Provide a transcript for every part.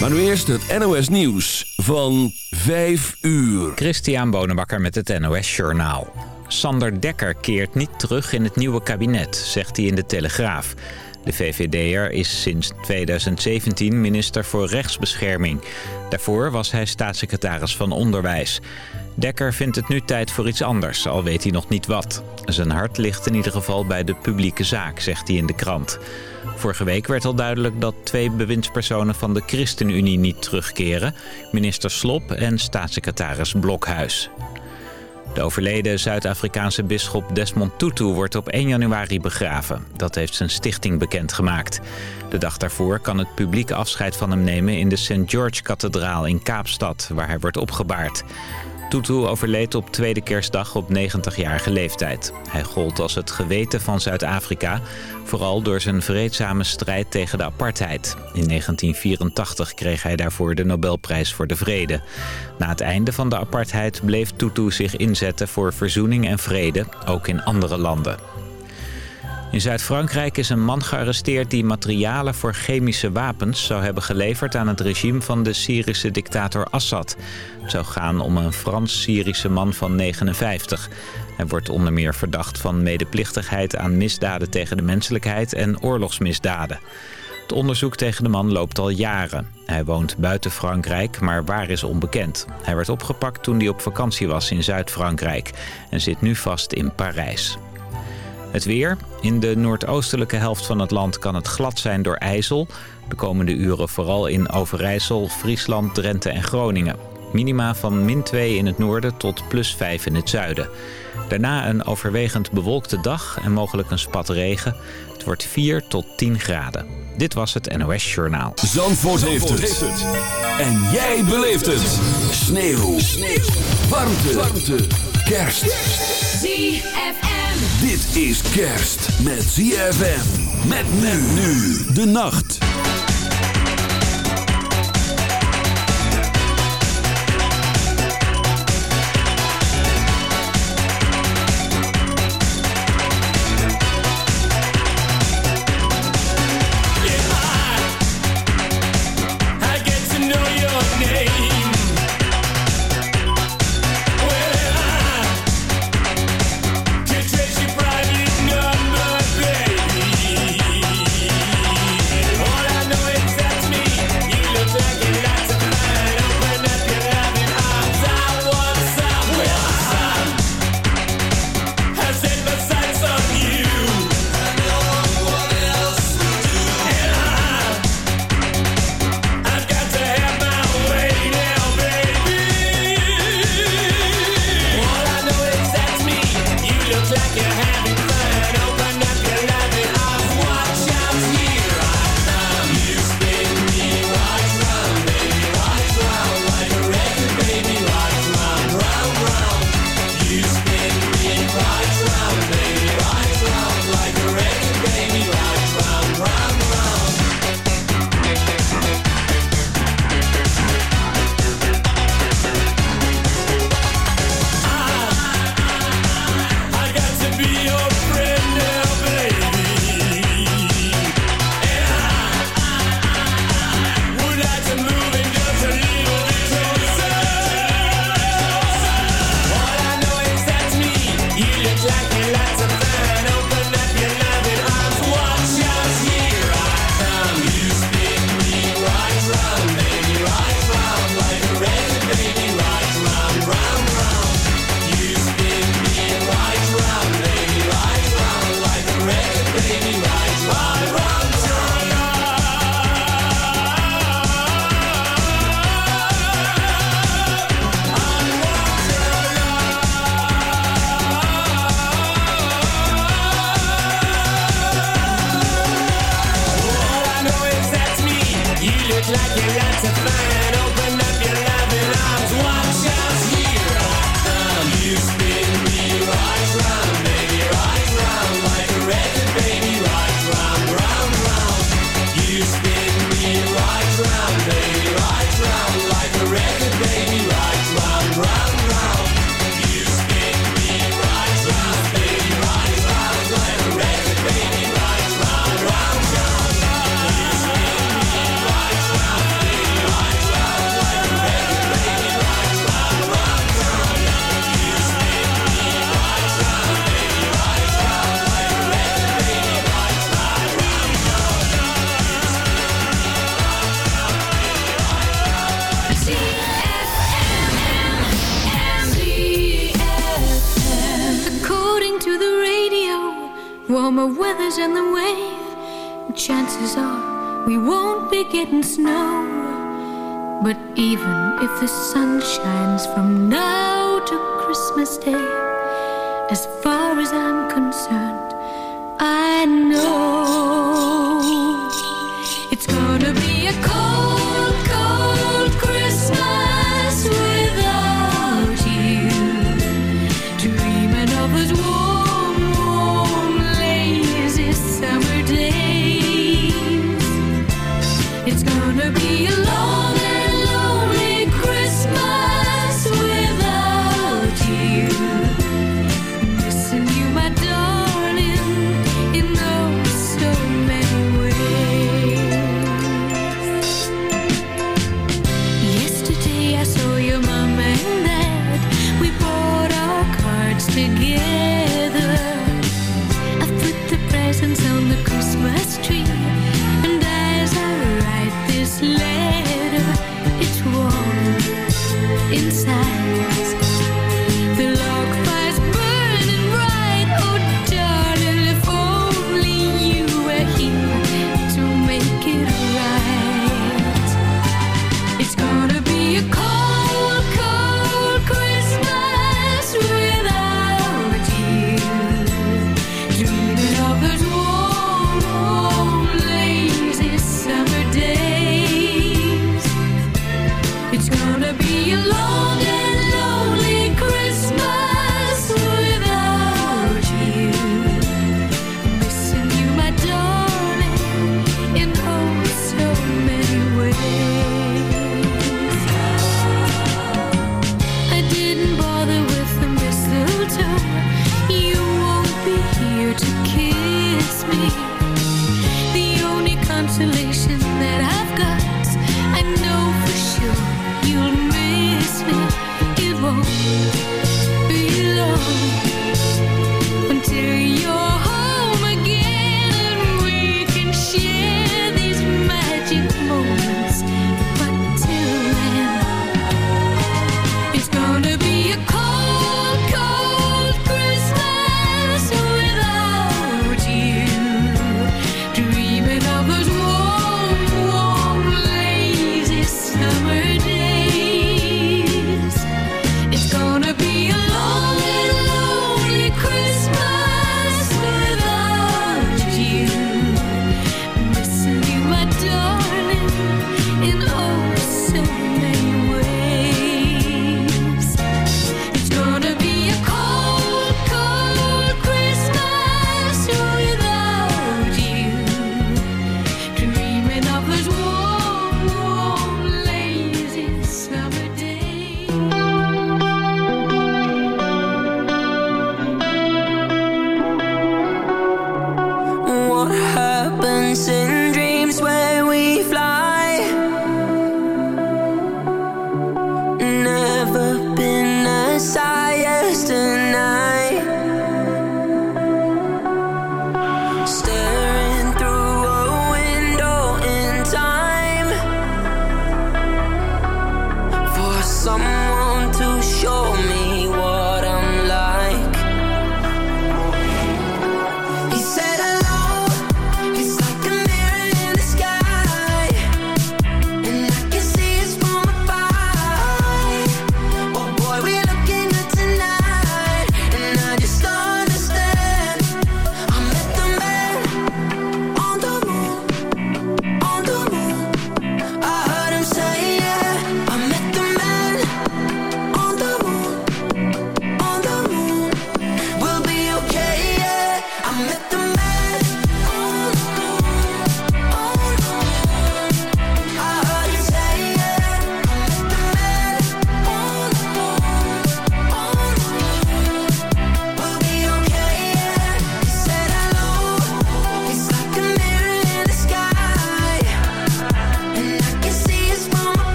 Maar nu eerst het NOS Nieuws van 5 uur. Christian Bonenbakker met het NOS Journaal. Sander Dekker keert niet terug in het nieuwe kabinet, zegt hij in de Telegraaf. De VVD'er is sinds 2017 minister voor rechtsbescherming. Daarvoor was hij staatssecretaris van Onderwijs. Dekker vindt het nu tijd voor iets anders, al weet hij nog niet wat. Zijn hart ligt in ieder geval bij de publieke zaak, zegt hij in de krant. Vorige week werd al duidelijk dat twee bewindspersonen van de ChristenUnie niet terugkeren. Minister Slop en staatssecretaris Blokhuis. De overleden Zuid-Afrikaanse bisschop Desmond Tutu wordt op 1 januari begraven. Dat heeft zijn stichting bekendgemaakt. De dag daarvoor kan het publiek afscheid van hem nemen in de St. George-kathedraal in Kaapstad, waar hij wordt opgebaard. Tutu overleed op tweede kerstdag op 90-jarige leeftijd. Hij gold als het geweten van Zuid-Afrika, vooral door zijn vreedzame strijd tegen de apartheid. In 1984 kreeg hij daarvoor de Nobelprijs voor de Vrede. Na het einde van de apartheid bleef Tutu zich inzetten voor verzoening en vrede, ook in andere landen. In Zuid-Frankrijk is een man gearresteerd die materialen voor chemische wapens zou hebben geleverd aan het regime van de Syrische dictator Assad. Het zou gaan om een Frans-Syrische man van 59. Hij wordt onder meer verdacht van medeplichtigheid aan misdaden tegen de menselijkheid en oorlogsmisdaden. Het onderzoek tegen de man loopt al jaren. Hij woont buiten Frankrijk, maar waar is onbekend. Hij werd opgepakt toen hij op vakantie was in Zuid-Frankrijk en zit nu vast in Parijs. Het weer. In de noordoostelijke helft van het land kan het glad zijn door ijzel. De komende uren vooral in Overijssel, Friesland, Drenthe en Groningen. Minima van min 2 in het noorden tot plus 5 in het zuiden. Daarna een overwegend bewolkte dag en mogelijk een spat regen. Het wordt 4 tot 10 graden. Dit was het NOS Journaal. Zandvoort, heeft, het. En jij beleeft het. Sneeuw. Sneeuw. Warmte. Warmte. Kerst. ZFM. Dit is kerst met ZFM. Met men nu de nacht. As far as I'm concerned, I know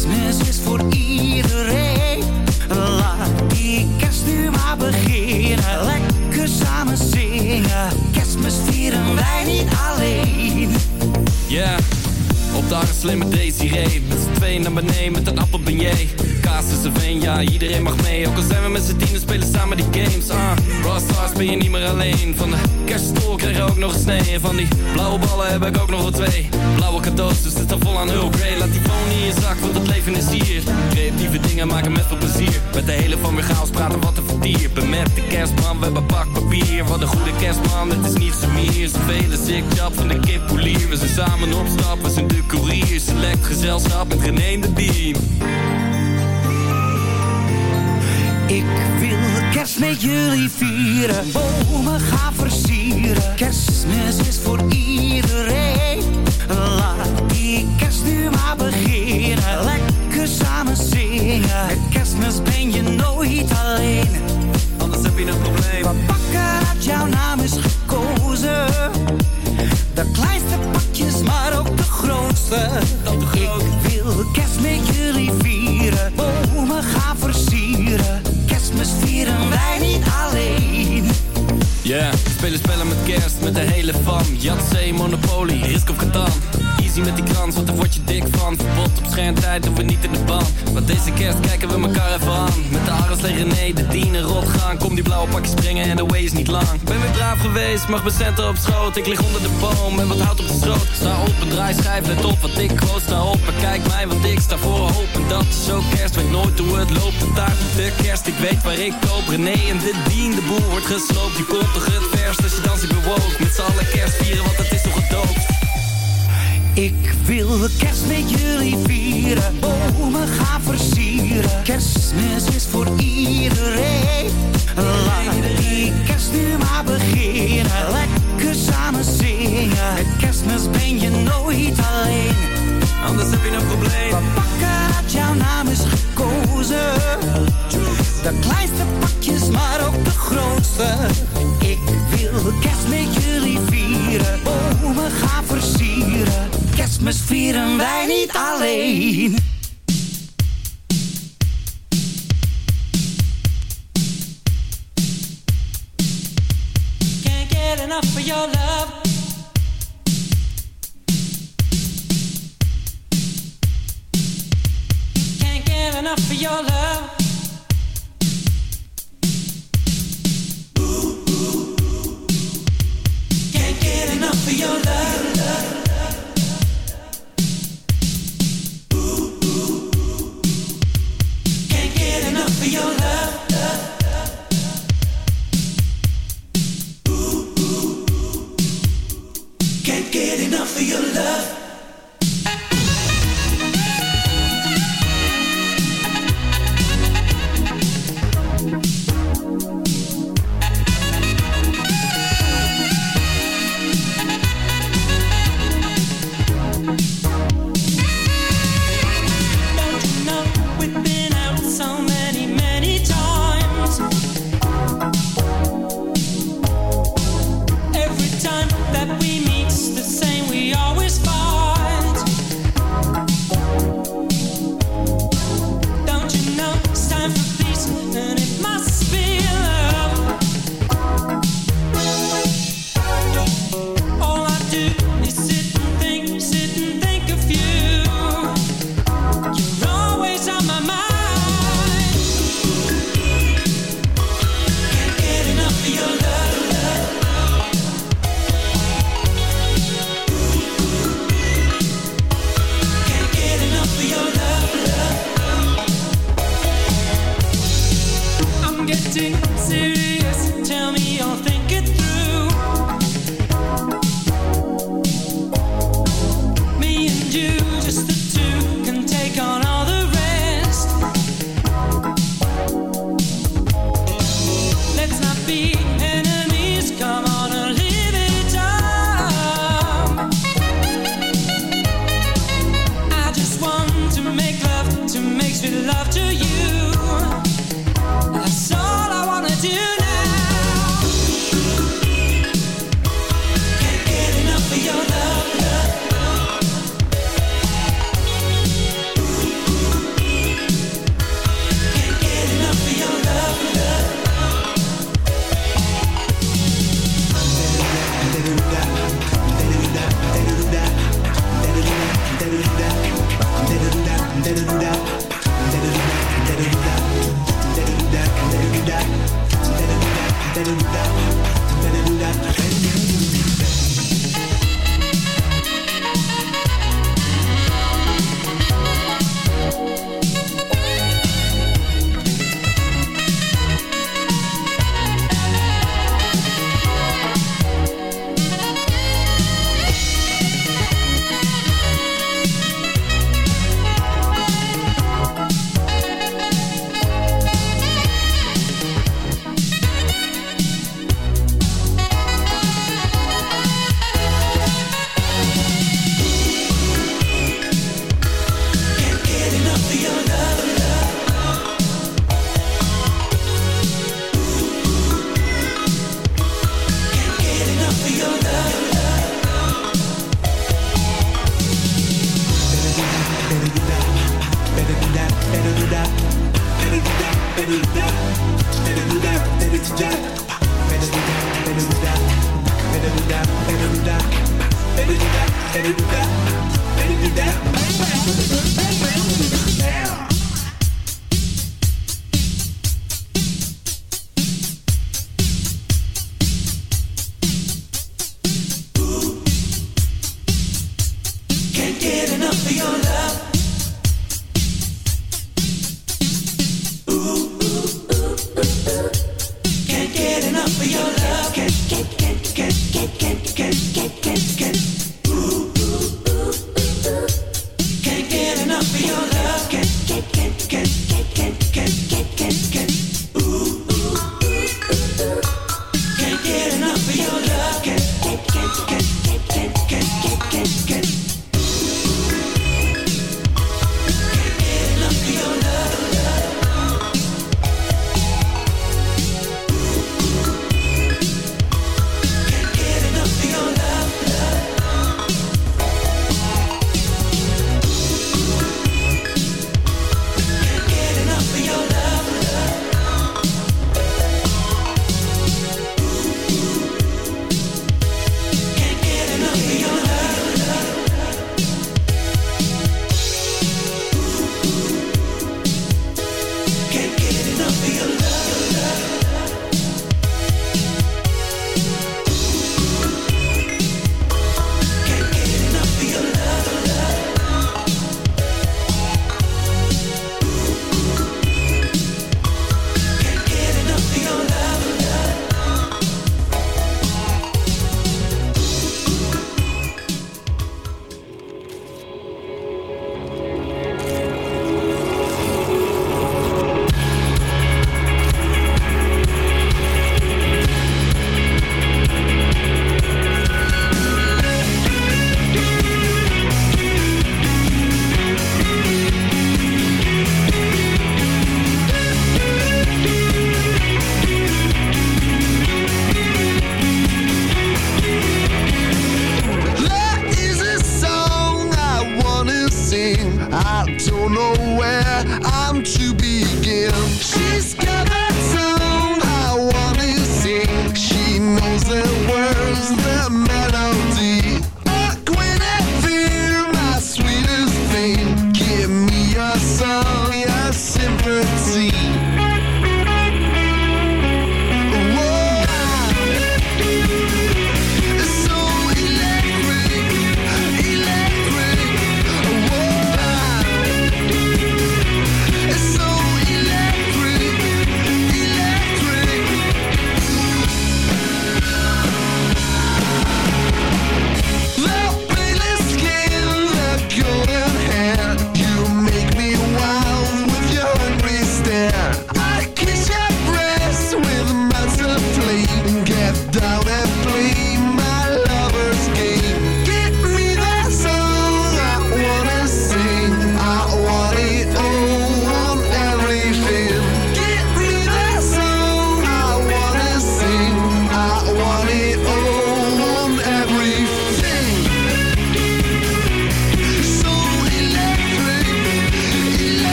Kerstmis is voor iedereen. Laat die kerst nu maar beginnen. Lekker samen zingen. Kerstmis vieren wij niet alleen. Ja, op de arm slimme Desiree Met z'n tweeën naar beneden met een appelbeignet Kaas is ja, iedereen mag mee. Ook al zijn we met z'n tienen, spelen samen die games. Ah, Rockstars ben je niet meer alleen. Van de kerststol krijg je ook nog een snee. Van die blauwe ballen heb ik ook nog wel twee. Blauwe cadeaus, dus het is vol aan Earl Grey Laat die phone in je zak, want het leven is hier. Creatieve dingen maken met veel plezier. Met de hele van weer chaos praten wat een vertier Ben met de kerstman, we hebben pakpapier Wat een goede kerstman, het is niet zo meer. Zoveel job van de kip polier We zijn samen op stap, we zijn de courier Select gezelschap met René de Beam Ik wil kerst met jullie vieren, bomen gaan versieren. Kerstmis is voor iedereen. Laat die kerst nu maar beginnen. Lekker samen zingen. Met kerstmis ben je nooit alleen. Anders heb je een probleem We pakken dat jouw naam is gekozen. De kleinste pakjes, maar ook de grootste. De hele fam. Yatzee, Monopoly, Risk of Catan Easy met die krans, want daar word je dik van. Verbod op schermtijd, doen we niet in de band. Want deze kerst kijken we elkaar even aan. Met de Aras tegen René, de dienen rot gaan. Kom die blauwe pakjes springen en de way is niet lang. Ben weer braaf geweest, mag mijn centen op schoot. Ik lig onder de boom en wat hout op de stroot Sta op en draai schijf, let op wat ik groot sta op En kijk mij, want ik sta voor hoop. En dat is ook kerst, weet nooit hoe het loopt. De taart op de kerst, ik weet waar ik koop. René en de dien, de boel wordt gesloopt. Je komt toch het verst als je dans ik bewoog. Met z'n allen kerst vieren, want het is Ik wil kerst met jullie vieren, bomen gaan versieren. Kerstmis is voor iedereen. Laat die kerst alleen.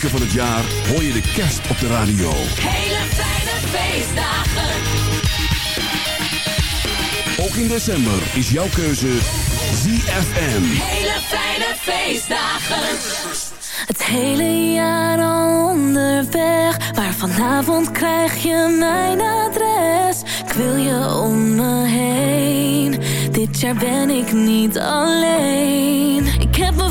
weken van het jaar hoor je de kerst op de radio. Hele fijne feestdagen. Ook in december is jouw keuze ZFM. Hele fijne feestdagen. Het hele jaar al onderweg, maar vanavond krijg je mijn adres. Ik wil je om me heen, dit jaar ben ik niet alleen. Ik heb mijn